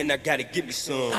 and I gotta give me some.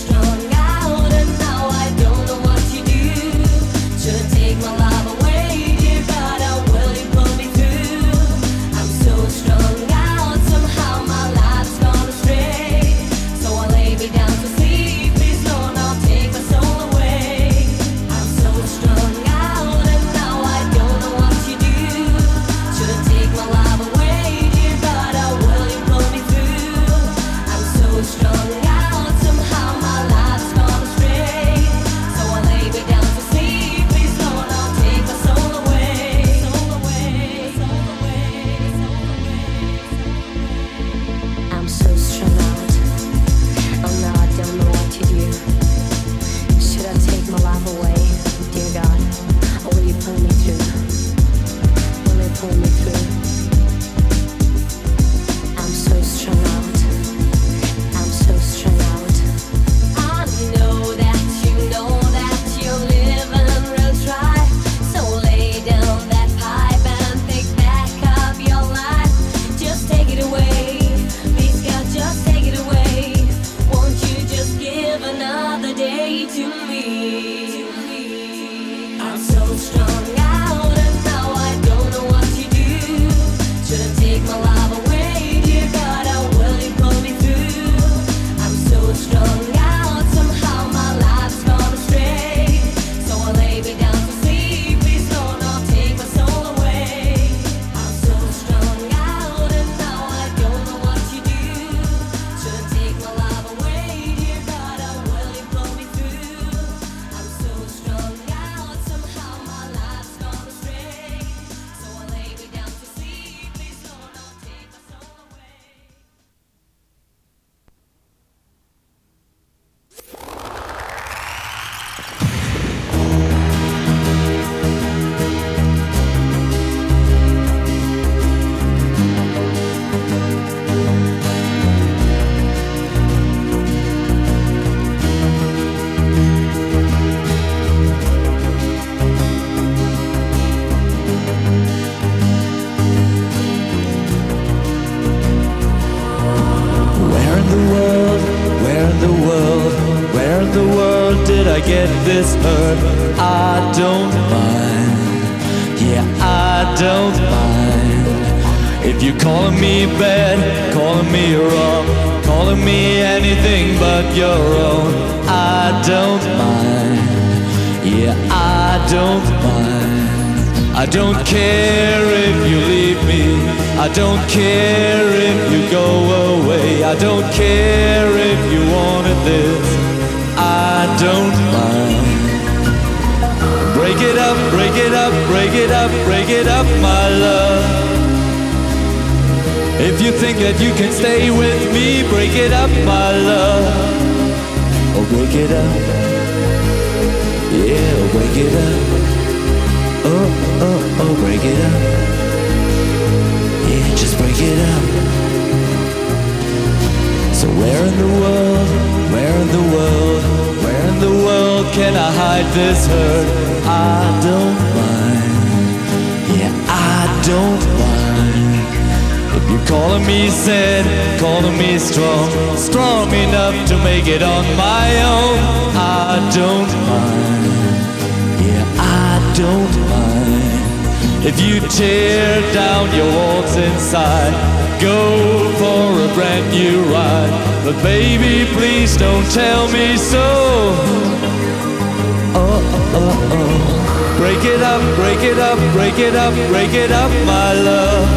strong. this hurt. I don't mind. Yeah, I don't mind. If you're calling me bad, calling me wrong, calling me anything but your own, I don't mind. Yeah, I don't mind. I don't care if you leave me. I don't care if you go away. I don't care if you wanted this. I don't mind it up, break it up, break it up, break it up, my love. If you think that you can stay with me, break it up, my love. Oh, break it up. Yeah, oh, break it up. Oh, oh, oh, break it up. Yeah, just break it up. So where in the world, where in the world, where in the world can I hide this hurt? I don't mind. Yeah, I don't mind. If you're calling me sad, calling me strong, strong enough to make it on my own, I don't mind. Yeah, I don't mind. If you tear down your walls inside, go for a brand new ride. But baby, please don't tell me so. Oh, oh, oh. Break it up, break it up, break it up, break it up, my love.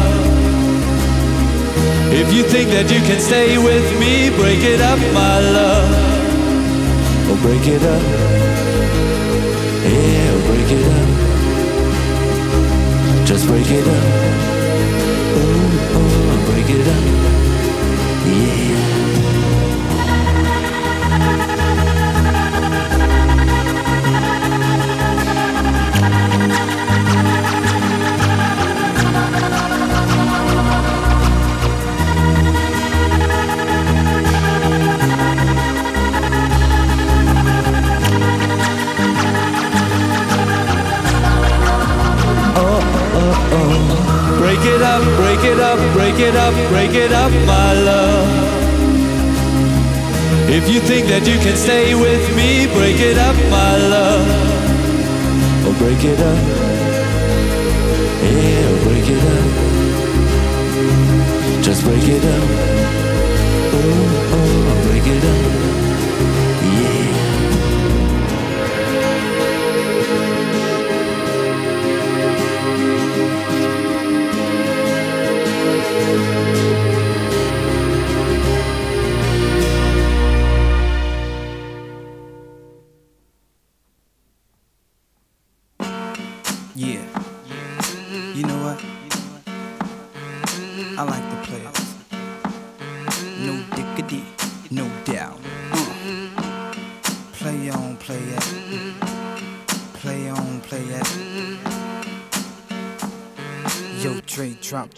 If you think that you can stay with me, break it up, my love. Oh, break it up. Yeah, oh, break it up. Just break it up. Oh, oh, break it up. Up, break it up, break it up, break it up, my love. If you think that you can stay with me, break it up, my love. Oh, break it up. Yeah, oh, break it up. Just break it up. Oh, oh, oh break it up.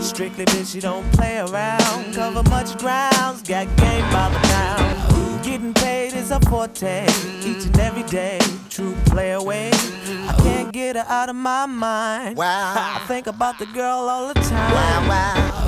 Strictly bitch, you don't play around. Cover much grounds, got game by the pound. Getting paid is a forte, each and every day. True play away. I can't get her out of my mind. Wow. I think about the girl all the time. Wow, wow.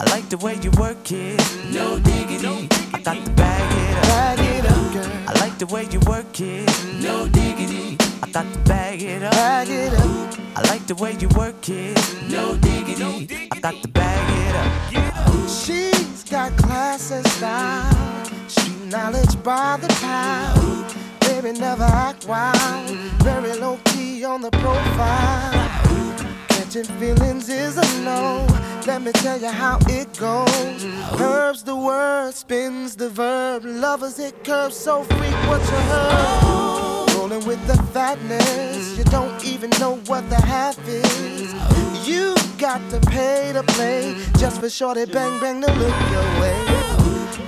I like the way you work it, no diggity. I got to bag it up. bag it up, girl. I like the way you work it, no diggity. I got to bag it up. Bag it up, I like the way you work it, no diggity. I got to bag it up. she's got class and style. Street knowledge by the pound. Baby, never act wild. Very low key on the profile. Catching feelings is a no. Let me tell you how it goes. Curves the word, spins the verb. Lovers hit curves so what you heard. Rolling with the fatness, you don't even know what the half is. You got to pay to play just for shorty bang bang to look your way.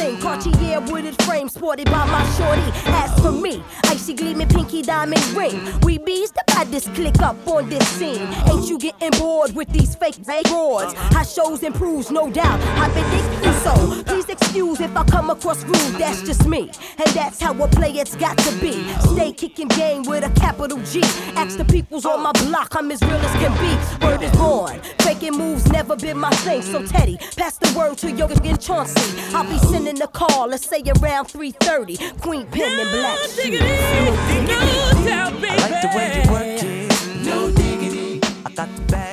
Cartier wooded frame sported by my shorty. As for me, icy gleaming pinky diamond ring. We bees the baddest click up on this scene. Ain't you getting bored with these fake roars? How shows improves, no doubt. I've been thinking so. Please excuse if I come across rude. That's just me, and that's how a It's got to be. Stay kicking game with a capital G. Ask the peoples on my block, I'm as real as can be. Word is born. Faking moves never been my thing. So Teddy, pass the word to Yoga and Chauncey. I'll be sending a call, let's say around 3:30. Queen Pen and Black. Shoes. I like the way you work it. No diggity. I got the bag.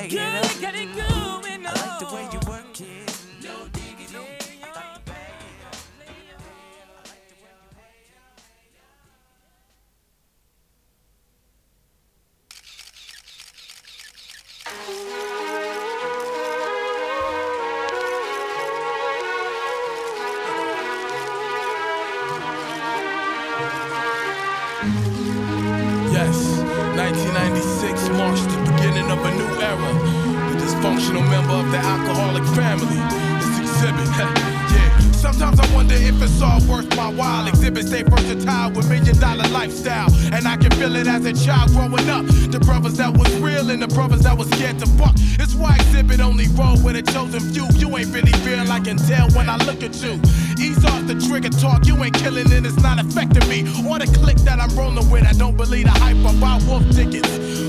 All worth my while. Xzibit stay versatile with million dollar lifestyle. And I can feel it as a child growing up. The brothers that was real and the brothers that was scared to fuck. It's why Xzibit only roll with a chosen few. You ain't really real, I can tell when I look at you. Ease off the trigger talk, you ain't killing and it's not affecting me. Or the click that I'm rolling with, I don't believe the hype about wolf tickets.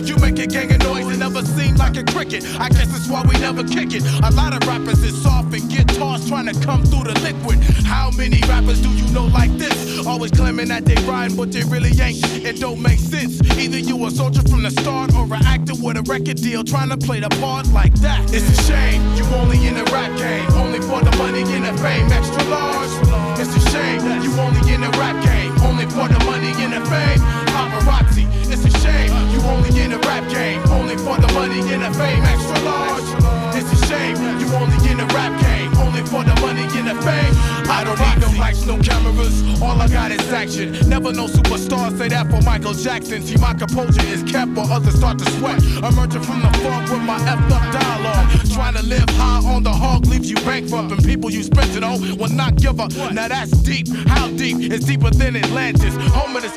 You make a gang of noise, it never seem like a cricket. I guess that's why we never kick it. A lot of rappers is soft and get tossed trying to come through the liquid. How many rappers do you know like this? Always claiming that they rhyme, but they really ain't. It don't make sense. Either you a soldier from the start or an actor with a record deal trying to play the part like that. It's a shame you only in the rap game, only for the money and the fame. Extra large. It's a shame you only in the rap game, only for the money and the fame. Paparazzi. It's a shame you only in the rap game, only for the money and the fame. Extra large. It's a shame you only in the rap game, only for the money and the fame. I don't need no lights, no cameras. All I got is action. Never no superstar say that for Michael Jackson. See, my composure is kept while others start to sweat. Emerging from the fog with my effed up dialogue. Trying to live high on the hog leaves you bankrupt. And people you spent it on will not give up. Now that's deep. How deep? It's deeper than Atlantis. Home of the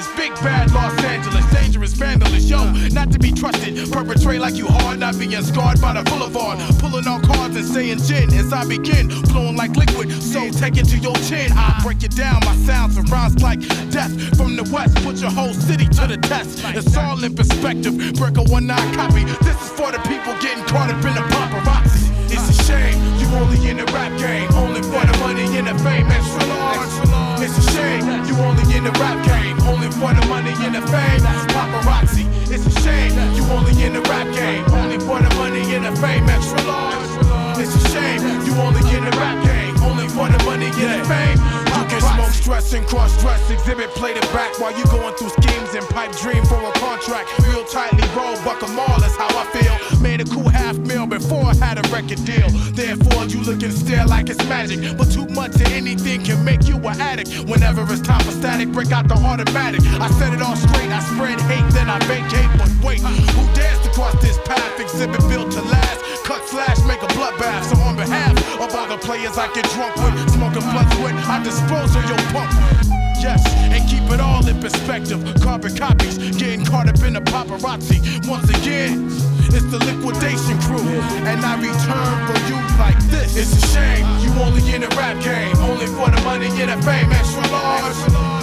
scandalous. Big bad Los Angeles. Dangerous vandalous. Yo, not to be trusted. Perpetrate like you hard. Not being scarred by the boulevard. Pulling all cards and saying gin as I begin. Flowing like liquid. So take it to your chin. I break it down. My sound surrounds like death. From the west, put your whole city to the test. It's all in perspective. Break a one nine copy. This is for the people getting caught up in the paparazzi. It's a shame you only in the rap game, only for the money and the fame. Extra large. It's a shame you only in the rap game, only for the money and the fame. Paparazzi. It's a shame you only in the rap game, only for the money and the fame. Extra large. It's a shame you only in the rap game, only for the money and the fame. Can smoke stress and cross dress, Xzibit play the back while you going through schemes and pipe dream for a contract. Real tightly roll, buck 'em all, that's how I feel. Made a cool half mil before I had a record deal. Therefore, you looking still like it's magic. But too much of anything can make you an addict. Whenever it's time for static, break out the automatic. I set it all straight, I spread hate, then I vacate. But wait, who dares to cross this path? Xzibit built to last. Cut slash, make a bloodbath. So on behalf of all the players I get drunk with, smoking blunts with, I dispose of your punk. Yes, and keep it all in perspective. Carbon copies, getting caught up in the paparazzi. Once again, it's the liquidation crew, and I return for you like this. It's a shame you only in the rap game, only for the money and the fame. Extra large.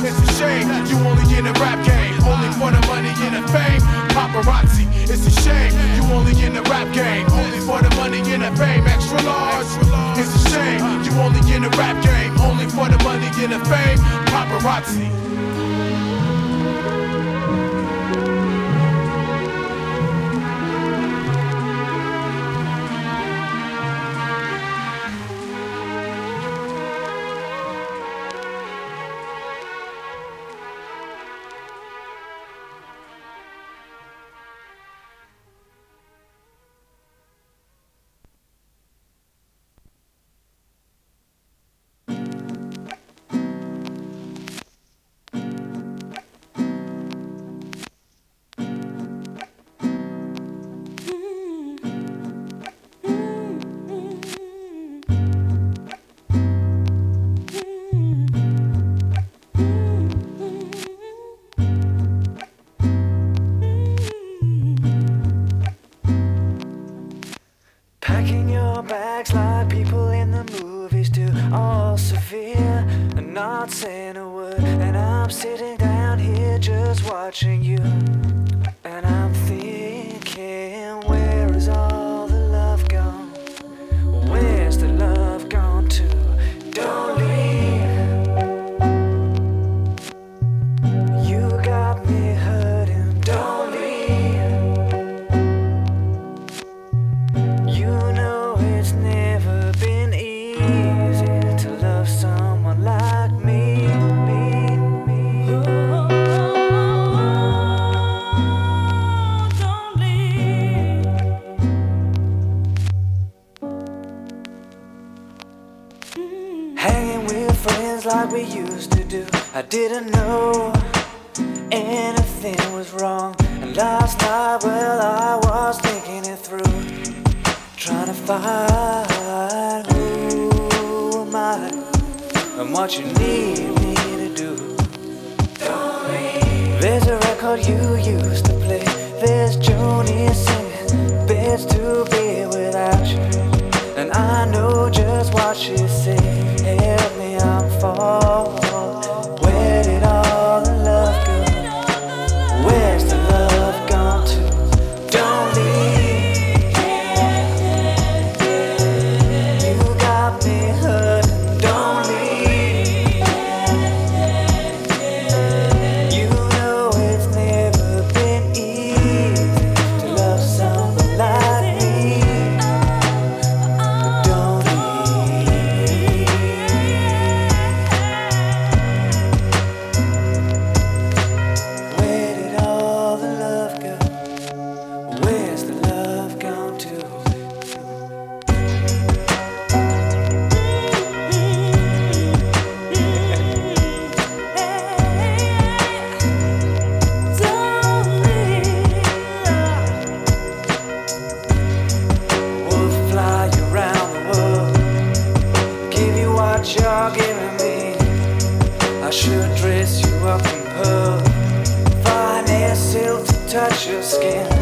It's a shame you only in the rap game, only for the money and the fame. Paparazzi. It's a shame you only in the rap game, only for the money and the fame. Extra large. It's a shame you only in the rap game, only for the money and the fame. Paparazzi. Not skin.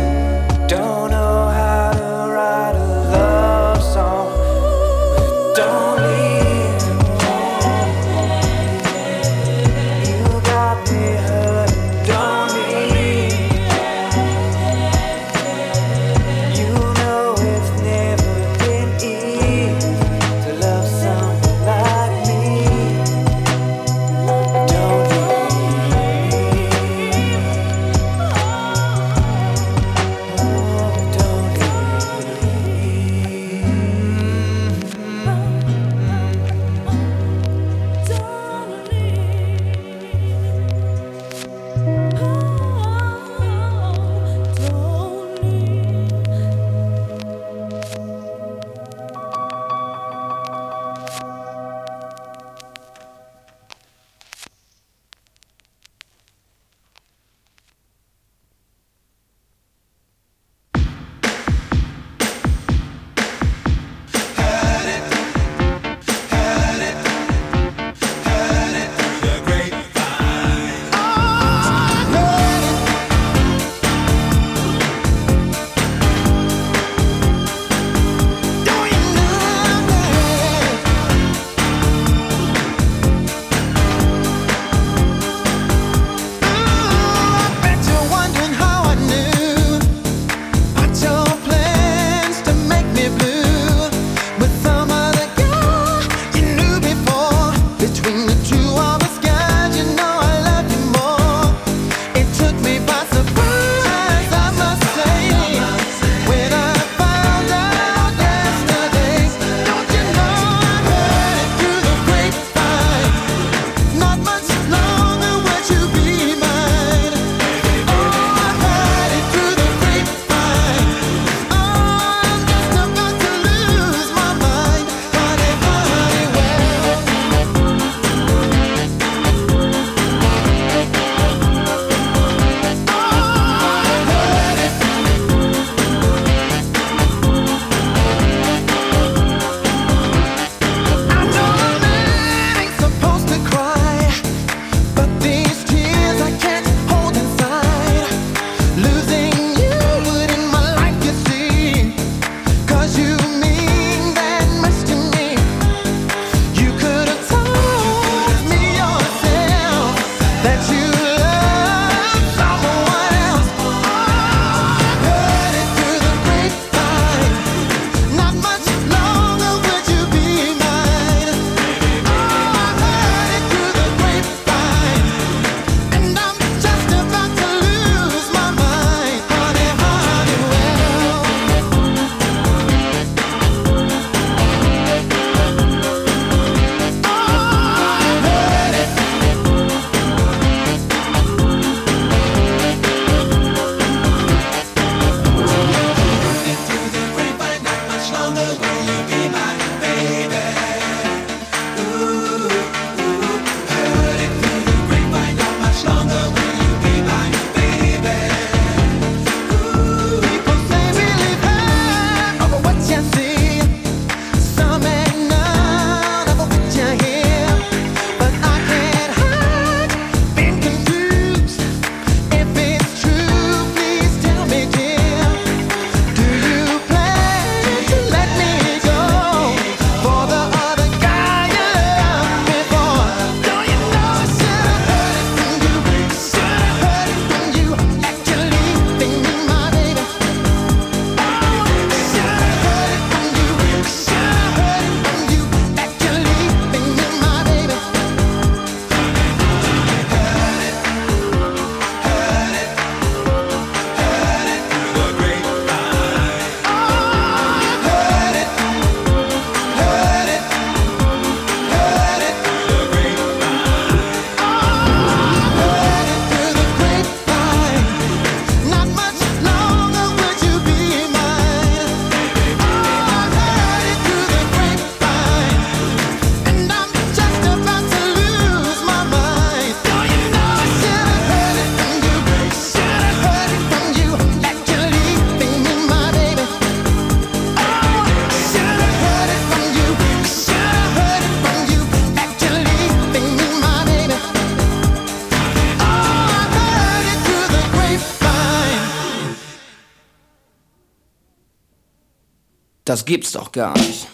Das gibt's doch gar nicht.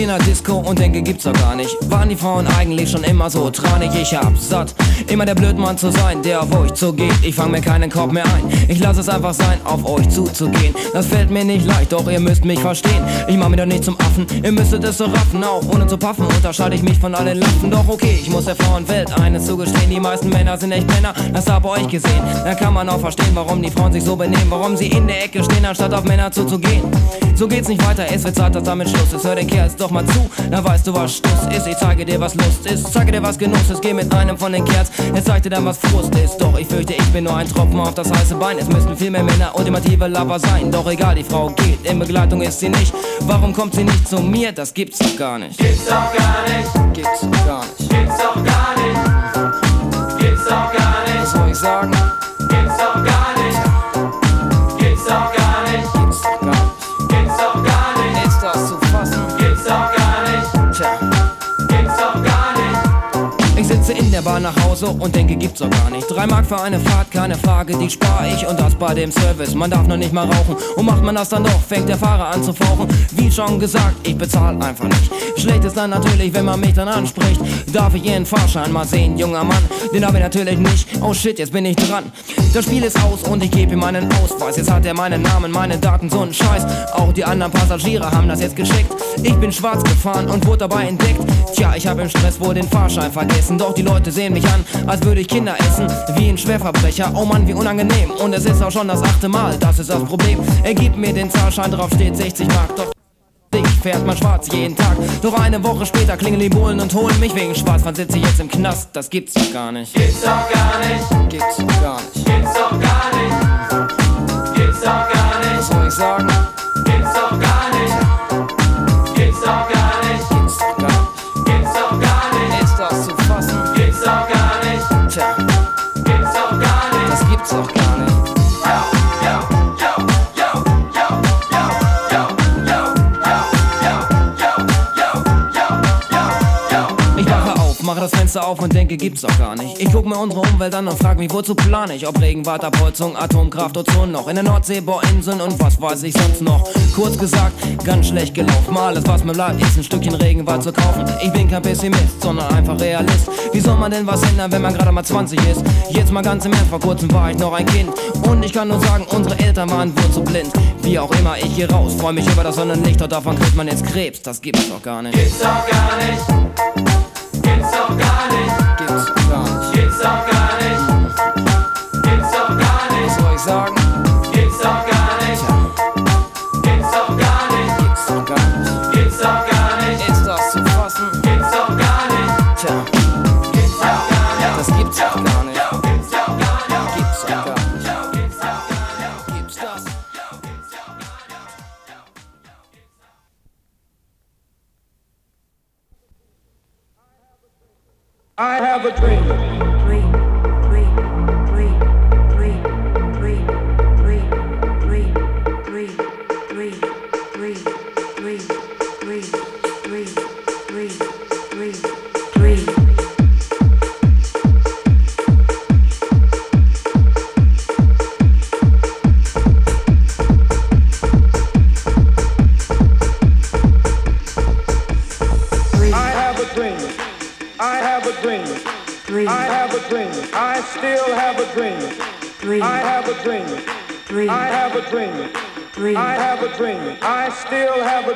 Der Disco und denke, gibt's doch gar nicht. Waren die Frauen eigentlich schon immer so tranig? Ich hab's satt, immer der Blödmann zu sein, der auf euch zugeht. Ich fang mir keinen Korb mehr ein. Ich lass es einfach sein, auf euch zuzugehen. Das fällt mir nicht leicht, doch ihr müsst mich verstehen. Ich mach mich doch nicht zum Affen, ihr müsstet es so raffen. Auch ohne zu paffen unterscheide ich mich von allen Laffen. Doch okay, ich muss der Frauenwelt eines zugestehen. Die meisten Männer sind echt Männer, das hab euch gesehen. Dann kann man auch verstehen, warum die Frauen sich so benehmen. Warum sie in der Ecke stehen, anstatt auf Männer zuzugehen. So geht's nicht weiter, es wird Zeit, dass damit Schluss ist. Hör den Kerls doch mal zu, dann weißt du, was Stuss ist. Ich zeige dir, was Lust ist, zeige dir, was Genuss ist. Geh mit einem von den Kerls, er zeigt dir dann, was Frust ist. Doch ich fürchte, ich bin nur ein Tropfen auf das heiße Bein. Es müssten viel mehr Männer ultimative Lover sein. Doch egal, die Frau geht, in Begleitung ist sie nicht. Warum kommt sie nicht zu mir? Das gibt's doch gar nicht. Gibt's doch gar nicht. Gibt's doch gar nicht. Gibt's doch gar nicht. Gibt's doch gar nicht. Was soll ich sagen? Bahn nach Hause und denke, gibt's doch gar nicht. Drei Mark für eine Fahrt, keine Frage, die spar ich und das bei dem Service. Man darf noch nicht mal rauchen und macht man das dann doch, fängt der Fahrer an zu fauchen. Wie schon gesagt, ich bezahl einfach nicht. Schlecht ist dann natürlich, wenn man mich dann anspricht. Darf ich Ihren Fahrschein mal sehen, junger Mann? Den hab ich natürlich nicht. Oh shit, jetzt bin ich dran. Das Spiel ist aus und ich gebe ihm meinen Ausweis. Jetzt hat er meinen Namen, meine Daten, so ein Scheiß. Auch die anderen Passagiere haben das jetzt geschickt. Ich bin schwarz gefahren und wurde dabei entdeckt. Tja, ich habe im Stress wohl den Fahrschein vergessen. Doch die Leute sehen mich an, als würde ich Kinder essen. Wie ein Schwerverbrecher. Oh Mann, wie unangenehm. Und es ist auch schon das achte Mal, das ist das Problem. Er gibt mir den Zahlschein, drauf steht 60 Mark. Doch ich fährt man schwarz jeden Tag. Doch eine Woche später klingeln die Bullen und holen mich wegen Spaß. Wann sitze ich jetzt im Knast? Das gibt's doch gar nicht. Gibt's doch gar nicht. Gibt's doch gar nicht. Gibt's doch gar nicht. Gibt's doch gar Was nicht. soll ich sagen? Mache das Fenster auf und denke, gibt's doch gar nicht. Ich guck mir unsere Umwelt an und frag mich, wozu plan ich? Ob Regenwald, Abholzung, Atomkraft, Ozon noch. In der Nordsee, Bohrinseln und was weiß ich sonst noch. Kurz gesagt, ganz schlecht gelaufen. Alles, was mir bleibt, ist ein Stückchen Regenwald zu kaufen. Ich bin kein Pessimist, sondern einfach Realist. Wie soll man denn was ändern, wenn man gerade mal 20 ist? Jetzt mal ganz im Ernst, vor kurzem war ich noch ein Kind. Und ich kann nur sagen, unsere Eltern waren wohl zu blind. Wie auch immer, ich geh raus, freu mich über das Sonnenlicht, doch davon kriegt man jetzt Krebs. Das gibt's doch gar nicht. Gibt's doch gar nicht.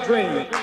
Dream.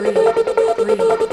three, three.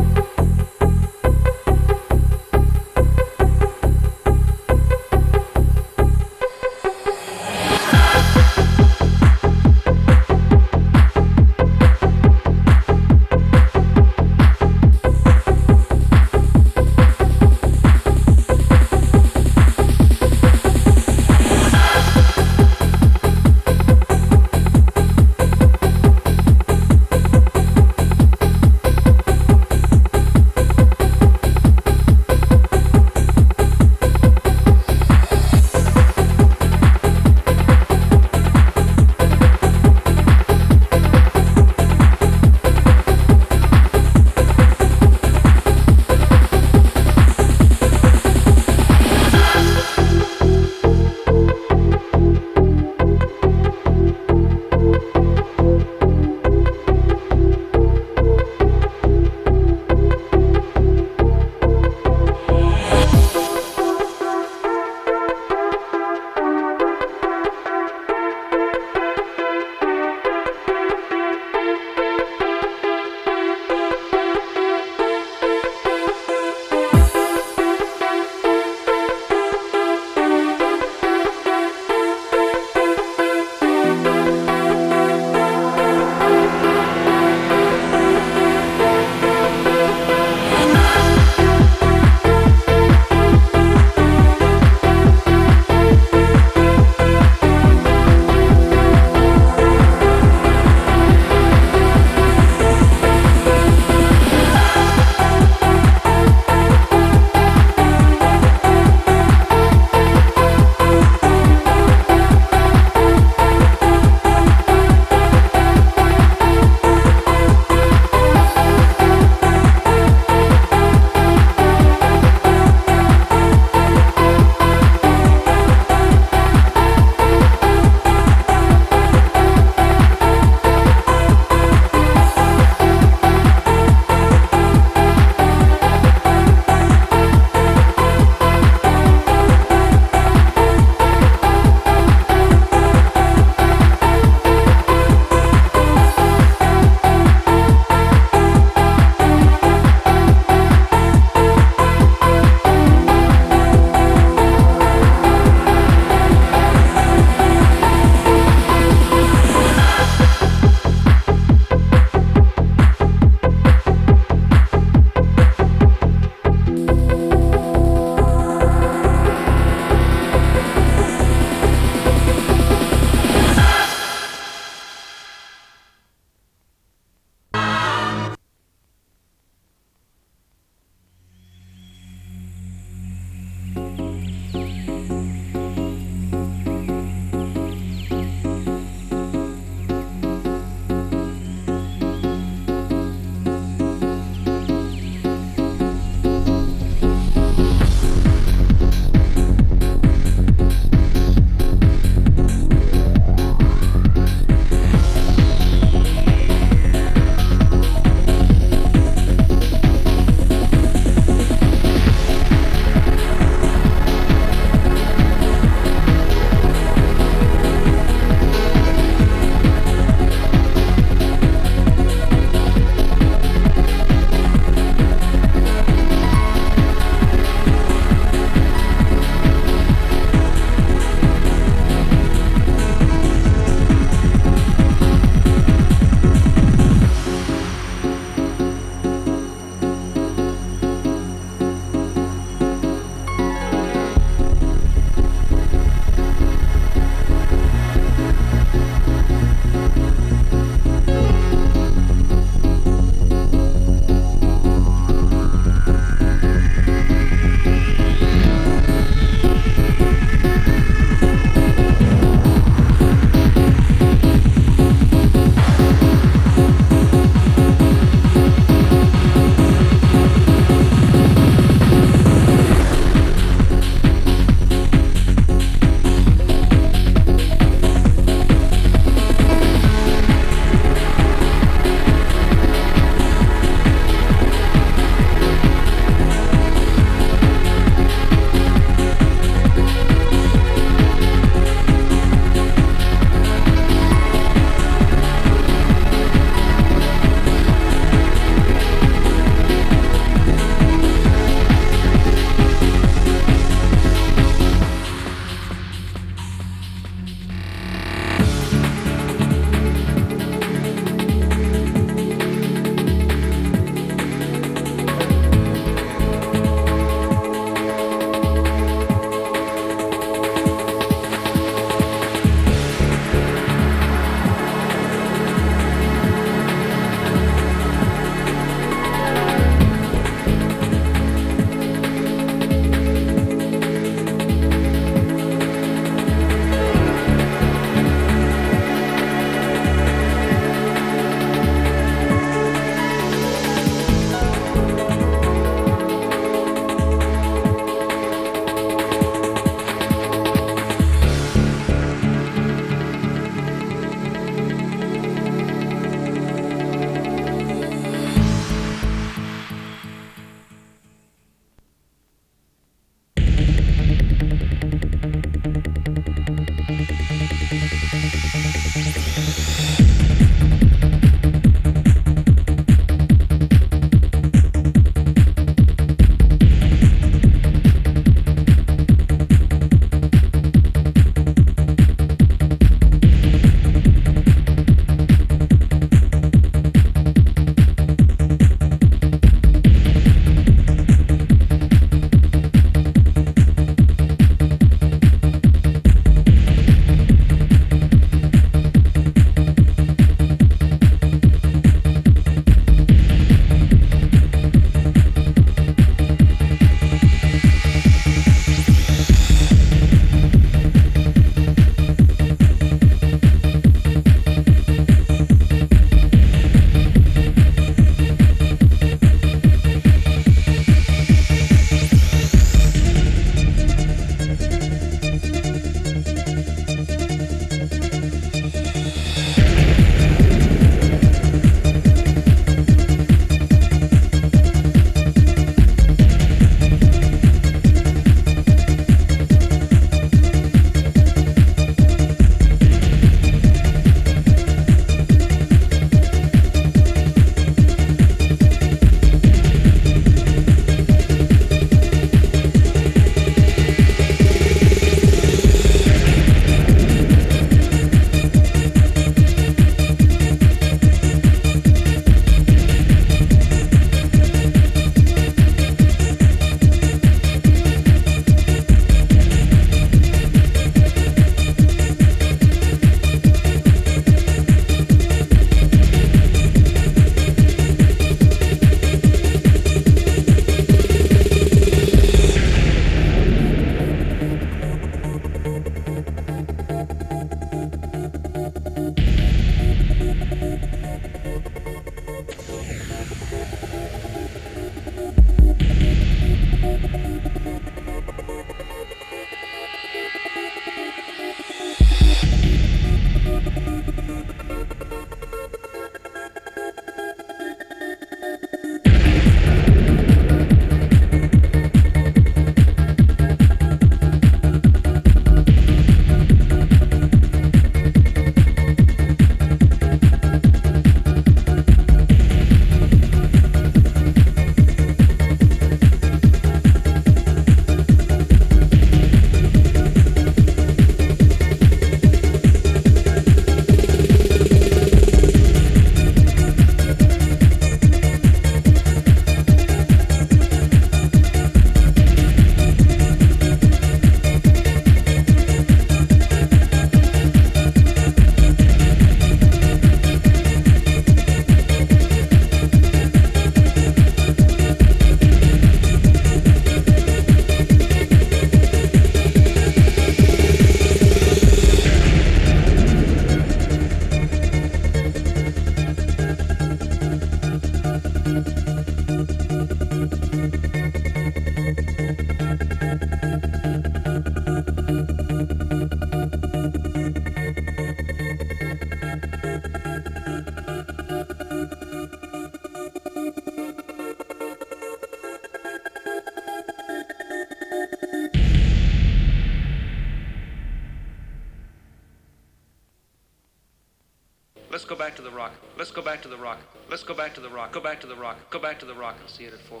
See it at 440.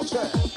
Let's all